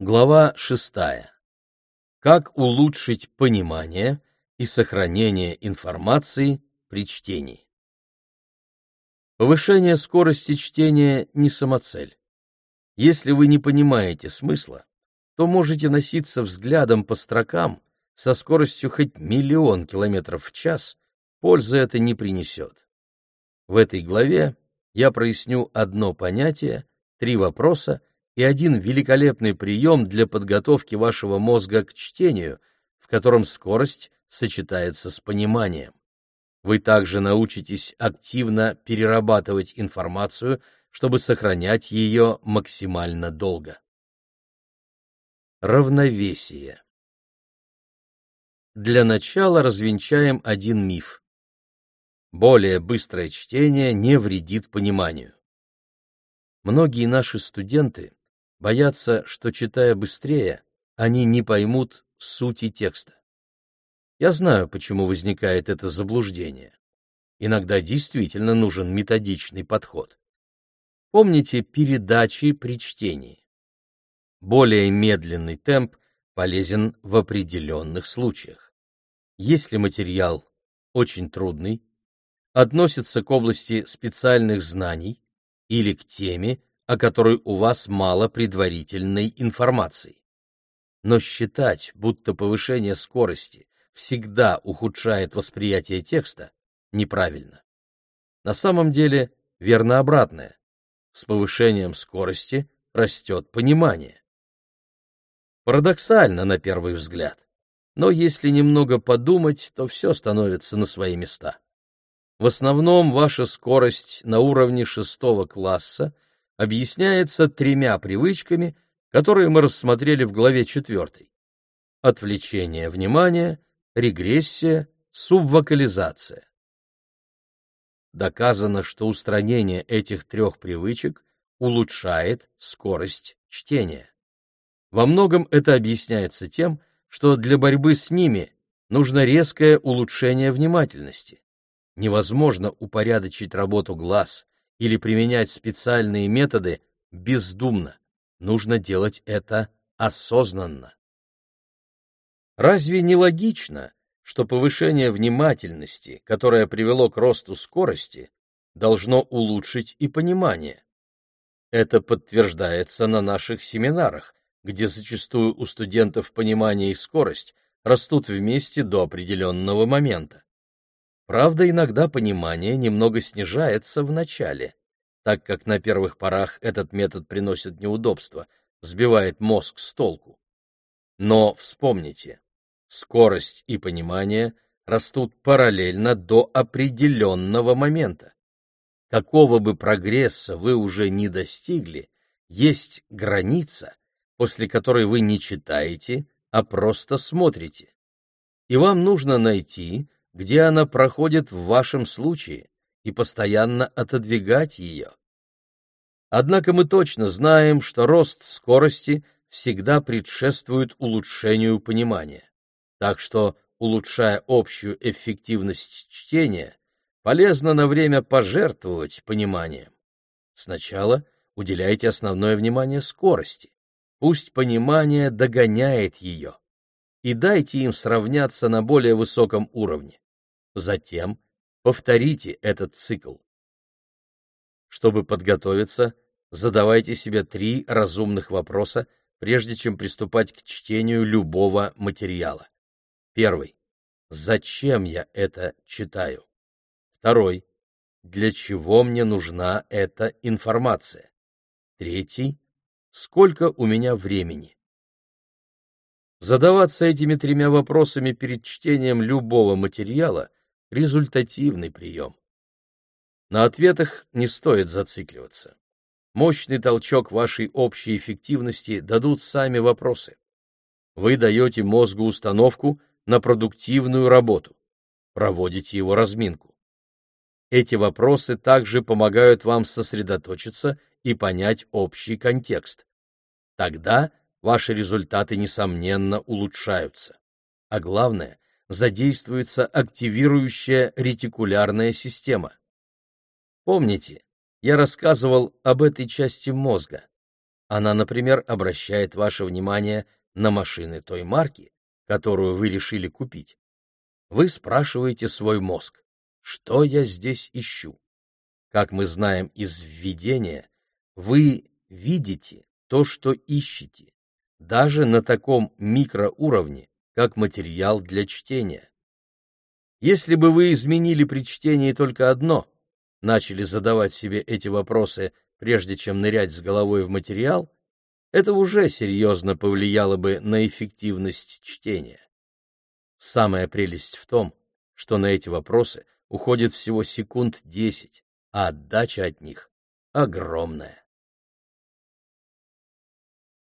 Глава шестая. Как улучшить понимание и сохранение информации при чтении. Повышение скорости чтения не самоцель. Если вы не понимаете смысла, то можете носиться взглядом по строкам со скоростью хоть миллион километров в час, пользы это не принесет. В этой главе я проясню одно понятие, три вопроса и один великолепный прием для подготовки вашего мозга к чтению, в котором скорость сочетается с пониманием. Вы также научитесь активно перерабатывать информацию, чтобы сохранять ее максимально долго. Равновесие. Для начала развенчаем один миф. Более быстрое чтение не вредит пониманию. Многие наши студенты боятся, что, читая быстрее, они не поймут сути текста. Я знаю, почему возникает это заблуждение. Иногда действительно нужен методичный подход. Помните передачи при чтении. Более медленный темп полезен в определенных случаях. Если материал очень трудный, относится к области специальных знаний или к теме, о которой у вас мало предварительной информации. Но считать, будто повышение скорости всегда ухудшает восприятие текста, неправильно. На самом деле верно обратное. С повышением скорости растет понимание. Парадоксально на первый взгляд, но если немного подумать, то все становится на свои места. В основном ваша скорость на уровне шестого класса объясняется тремя привычками, которые мы рассмотрели в главе четвертой. Отвлечение внимания, регрессия, субвокализация. Доказано, что устранение этих трех привычек улучшает скорость чтения. Во многом это объясняется тем, что для борьбы с ними нужно резкое улучшение внимательности. Невозможно упорядочить работу глаз или применять специальные методы бездумно. Нужно делать это осознанно. Разве не логично, что повышение внимательности, которое привело к росту скорости, должно улучшить и понимание? Это подтверждается на наших семинарах, где зачастую у студентов понимание и скорость растут вместе до определенного момента. Правда, иногда понимание немного снижается в начале, так как на первых порах этот метод приносит неудобства, сбивает мозг с толку. Но вспомните, скорость и понимание растут параллельно до определенного момента. Какого бы прогресса вы уже не достигли, есть граница, после которой вы не читаете, а просто смотрите. И вам нужно найти, где она проходит в вашем случае, и постоянно отодвигать ее. Однако мы точно знаем, что рост скорости всегда предшествует улучшению понимания. Так что, улучшая общую эффективность чтения, полезно на время пожертвовать пониманием. Сначала уделяйте основное внимание скорости. Пусть понимание догоняет ее. И дайте им сравняться на более высоком уровне. Затем повторите этот цикл. Чтобы подготовиться, задавайте себе три разумных вопроса, прежде чем приступать к чтению любого материала. Первый. Зачем я это читаю? Второй. Для чего мне нужна эта информация? Третий. Сколько у меня времени? Задаваться этими тремя вопросами перед чтением любого материала – результативный прием. На ответах не стоит зацикливаться. Мощный толчок вашей общей эффективности дадут сами вопросы. Вы даете мозгу установку, на продуктивную работу, проводите его разминку. Эти вопросы также помогают вам сосредоточиться и понять общий контекст. Тогда ваши результаты, несомненно, улучшаются. А главное, задействуется активирующая ретикулярная система. Помните, я рассказывал об этой части мозга. Она, например, обращает ваше внимание на машины той марки, которую вы решили купить. Вы спрашиваете свой мозг, что я здесь ищу? Как мы знаем из введения, вы видите то, что ищете, даже на таком микроуровне, как материал для чтения. Если бы вы изменили при чтении только одно, начали задавать себе эти вопросы, прежде чем нырять с головой в материал, это уже серьезно повлияло бы на эффективность чтения. Самая прелесть в том, что на эти вопросы уходит всего секунд десять, а отдача от них огромная.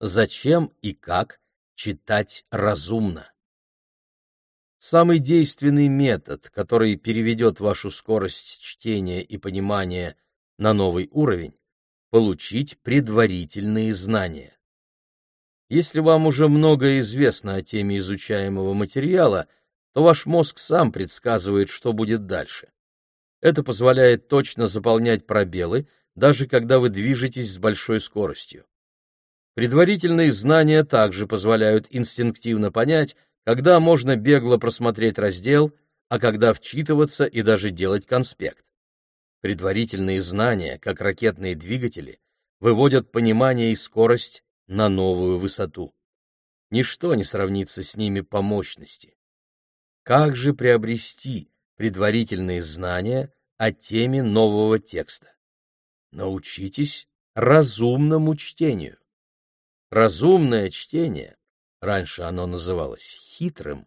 Зачем и как читать разумно? Самый действенный метод, который переведет вашу скорость чтения и понимания на новый уровень, получить предварительные знания. Если вам уже многое известно о теме изучаемого материала, то ваш мозг сам предсказывает, что будет дальше. Это позволяет точно заполнять пробелы, даже когда вы движетесь с большой скоростью. Предварительные знания также позволяют инстинктивно понять, когда можно бегло просмотреть раздел, а когда вчитываться и даже делать конспект. Предварительные знания, как ракетные двигатели, выводят понимание и скорость на новую высоту. Ничто не сравнится с ними по мощности. Как же приобрести предварительные знания о теме нового текста? Научитесь разумному чтению. Разумное чтение, раньше оно называлось хитрым,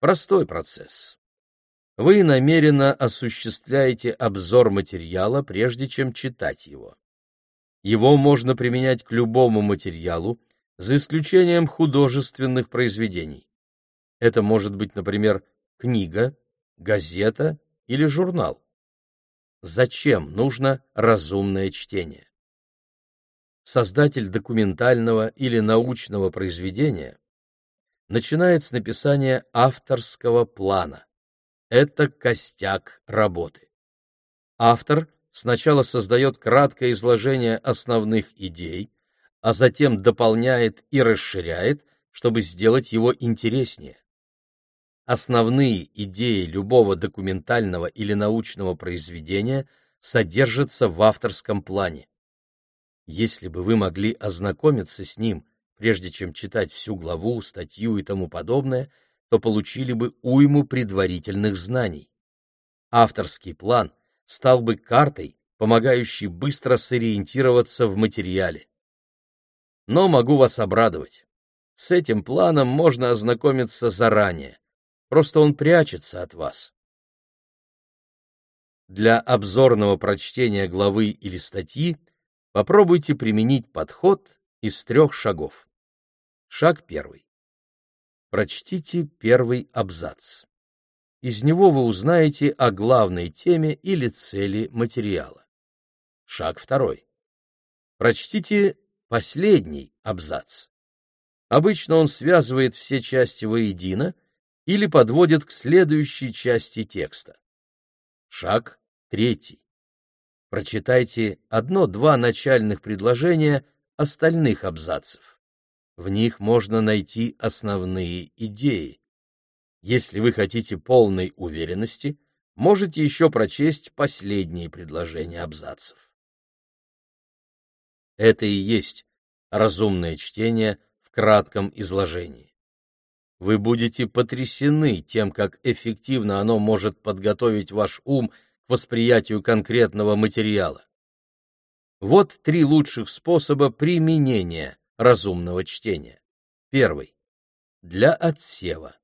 простой процесс. Вы намеренно осуществляете обзор материала, прежде чем читать его. Его можно применять к любому материалу, за исключением художественных произведений. Это может быть, например, книга, газета или журнал. Зачем нужно разумное чтение? Создатель документального или научного произведения начинает с написания авторского плана. Это костяк работы. Автор сначала создает краткое изложение основных идей, а затем дополняет и расширяет, чтобы сделать его интереснее. Основные идеи любого документального или научного произведения содержатся в авторском плане. Если бы вы могли ознакомиться с ним, прежде чем читать всю главу, статью и тому подобное, то получили бы уйму предварительных знаний. Авторский план стал бы картой, помогающей быстро сориентироваться в материале. Но могу вас обрадовать. С этим планом можно ознакомиться заранее. Просто он прячется от вас. Для обзорного прочтения главы или статьи попробуйте применить подход из трех шагов. Шаг первый. Прочтите первый абзац. Из него вы узнаете о главной теме или цели материала. Шаг второй. Прочтите последний абзац. Обычно он связывает все части воедино или подводит к следующей части текста. Шаг третий. Прочитайте одно-два начальных предложения остальных абзацев. В них можно найти основные идеи. Если вы хотите полной уверенности, можете еще прочесть последние предложения абзацев. Это и есть разумное чтение в кратком изложении. Вы будете потрясены тем, как эффективно оно может подготовить ваш ум к восприятию конкретного материала. Вот три лучших способа применения разумного чтения. Первый. Для отсева.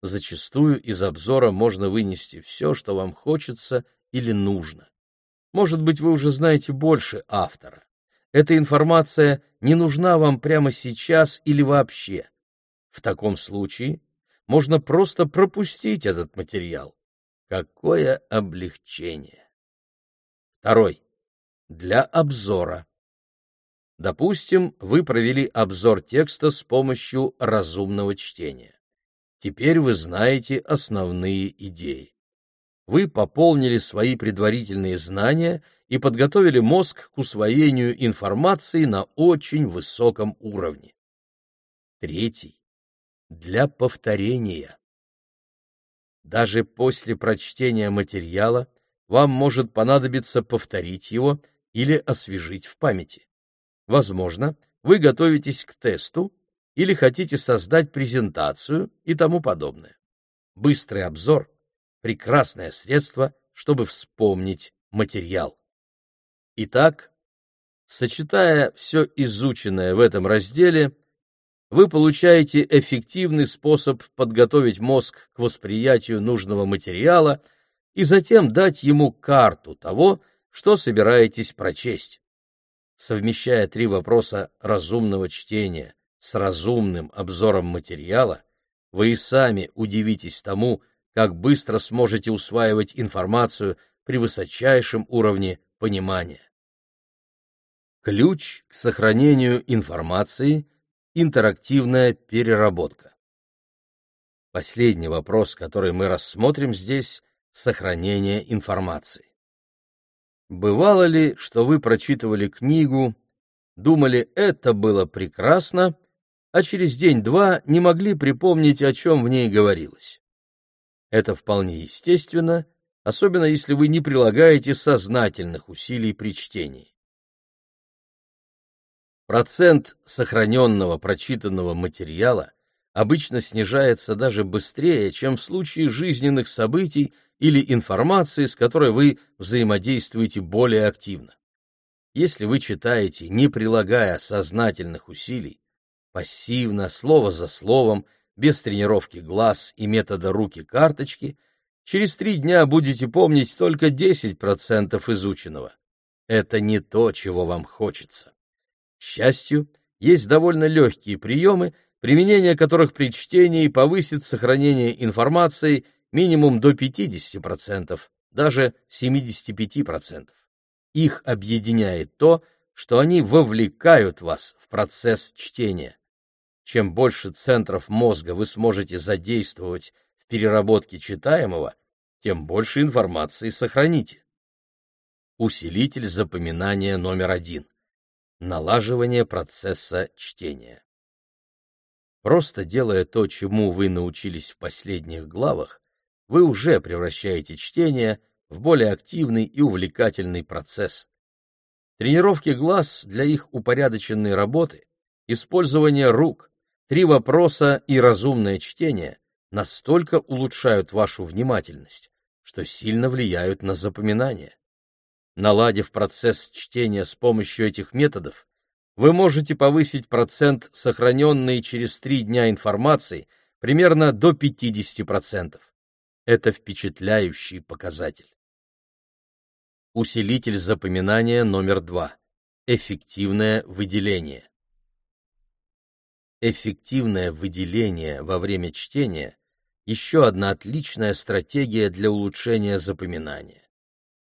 Зачастую из обзора можно вынести все, что вам хочется или нужно. Может быть, вы уже знаете больше автора. Эта информация не нужна вам прямо сейчас или вообще. В таком случае можно просто пропустить этот материал. Какое облегчение! Второй. Для обзора. Допустим, вы провели обзор текста с помощью разумного чтения. Теперь вы знаете основные идеи. вы пополнили свои предварительные знания и подготовили мозг к усвоению информации на очень высоком уровне. Третий. Для повторения. Даже после прочтения материала вам может понадобиться повторить его или освежить в памяти. Возможно, вы готовитесь к тесту или хотите создать презентацию и тому подобное. Быстрый обзор — прекрасное средство, чтобы вспомнить материал. Итак, сочетая все изученное в этом разделе, вы получаете эффективный способ подготовить мозг к восприятию нужного материала и затем дать ему карту того, что собираетесь прочесть. Совмещая три вопроса разумного чтения, с разумным обзором материала, вы и сами удивитесь тому, как быстро сможете усваивать информацию при высочайшем уровне понимания. Ключ к сохранению информации – интерактивная переработка. Последний вопрос, который мы рассмотрим здесь – сохранение информации. Бывало ли, что вы прочитывали книгу, думали, это было прекрасно, а через день-два не могли припомнить, о чем в ней говорилось. Это вполне естественно, особенно если вы не прилагаете сознательных усилий при чтении. Процент сохраненного прочитанного материала обычно снижается даже быстрее, чем в случае жизненных событий или информации, с которой вы взаимодействуете более активно. Если вы читаете, не прилагая сознательных усилий, пассивно, слово за словом, без тренировки глаз и метода руки-карточки, через три дня будете помнить только 10% изученного. Это не то, чего вам хочется. К счастью, есть довольно легкие приемы, применение которых при чтении повысит сохранение информации минимум до 50%, даже 75%. Их объединяет то, что они вовлекают вас в процесс чтения. Чем больше центров мозга вы сможете задействовать в переработке читаемого, тем больше информации сохраните. Усилитель запоминания номер один. Налаживание процесса чтения. Просто делая то, чему вы научились в последних главах, вы уже превращаете чтение в более активный и увлекательный процесс. Тренировки глаз для их упорядоченной работы, использование рук, Три вопроса и разумное чтение настолько улучшают вашу внимательность, что сильно влияют на запоминание. Наладив процесс чтения с помощью этих методов, вы можете повысить процент сохраненной через три дня информации примерно до 50%. Это впечатляющий показатель. Усилитель запоминания номер два. Эффективное выделение. Эффективное выделение во время чтения – еще одна отличная стратегия для улучшения запоминания.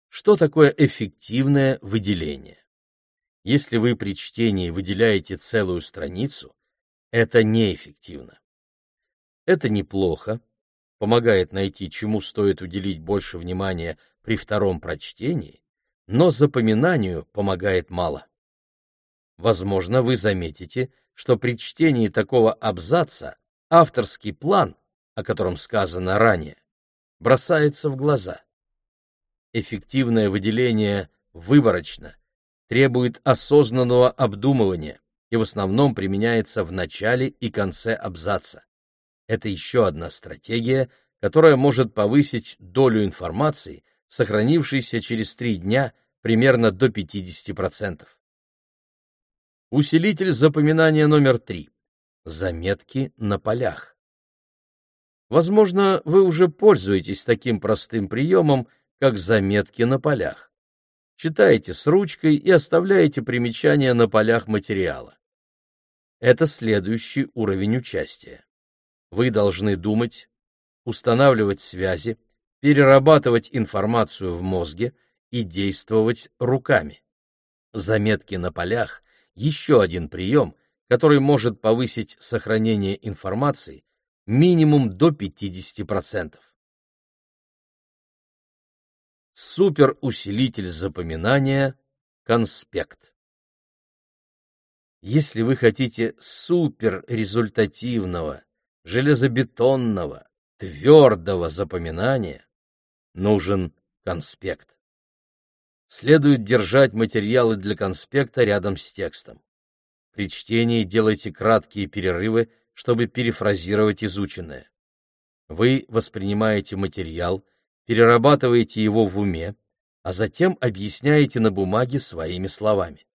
Что такое эффективное выделение? Если вы при чтении выделяете целую страницу, это неэффективно. Это неплохо, помогает найти, чему стоит уделить больше внимания при втором прочтении, но запоминанию помогает мало. Возможно, вы заметите, что при чтении такого абзаца авторский план, о котором сказано ранее, бросается в глаза. Эффективное выделение выборочно, требует осознанного обдумывания и в основном применяется в начале и конце абзаца. Это еще одна стратегия, которая может повысить долю информации, сохранившейся через три дня примерно до 50%. Усилитель запоминания номер три. Заметки на полях. Возможно, вы уже пользуетесь таким простым приемом, как заметки на полях. Читаете с ручкой и оставляете примечания на полях материала. Это следующий уровень участия. Вы должны думать, устанавливать связи, перерабатывать информацию в мозге и действовать руками. Заметки на полях еще один прием, который может повысить сохранение информации минимум до 50%. суперусилитель запоминания – конспект. Если вы хотите суперрезультативного, железобетонного, твердого запоминания, нужен конспект. Следует держать материалы для конспекта рядом с текстом. При чтении делайте краткие перерывы, чтобы перефразировать изученное. Вы воспринимаете материал, перерабатываете его в уме, а затем объясняете на бумаге своими словами.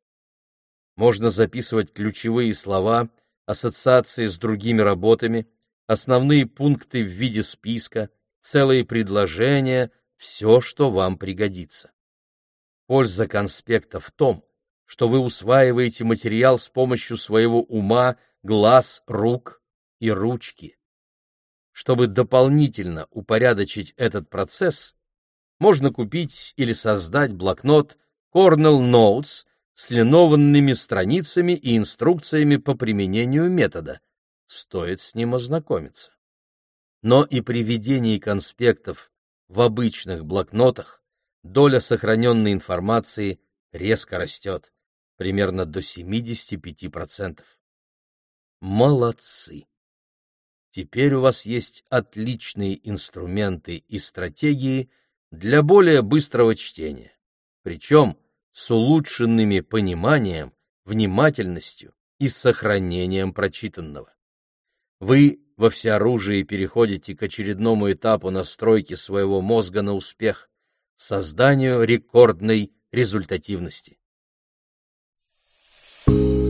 Можно записывать ключевые слова, ассоциации с другими работами, основные пункты в виде списка, целые предложения, все, что вам пригодится. Польза конспекта в том, что вы усваиваете материал с помощью своего ума, глаз, рук и ручки. Чтобы дополнительно упорядочить этот процесс, можно купить или создать блокнот Cornell Notes с линованными страницами и инструкциями по применению метода. Стоит с ним ознакомиться. Но и при ведении конспектов в обычных блокнотах доля сохраненной информации резко растет, примерно до 75%. Молодцы! Теперь у вас есть отличные инструменты и стратегии для более быстрого чтения, причем с улучшенными пониманием, внимательностью и сохранением прочитанного. Вы во всеоружии переходите к очередному этапу настройки своего мозга на успех, созданию рекордной результативности. Thank you.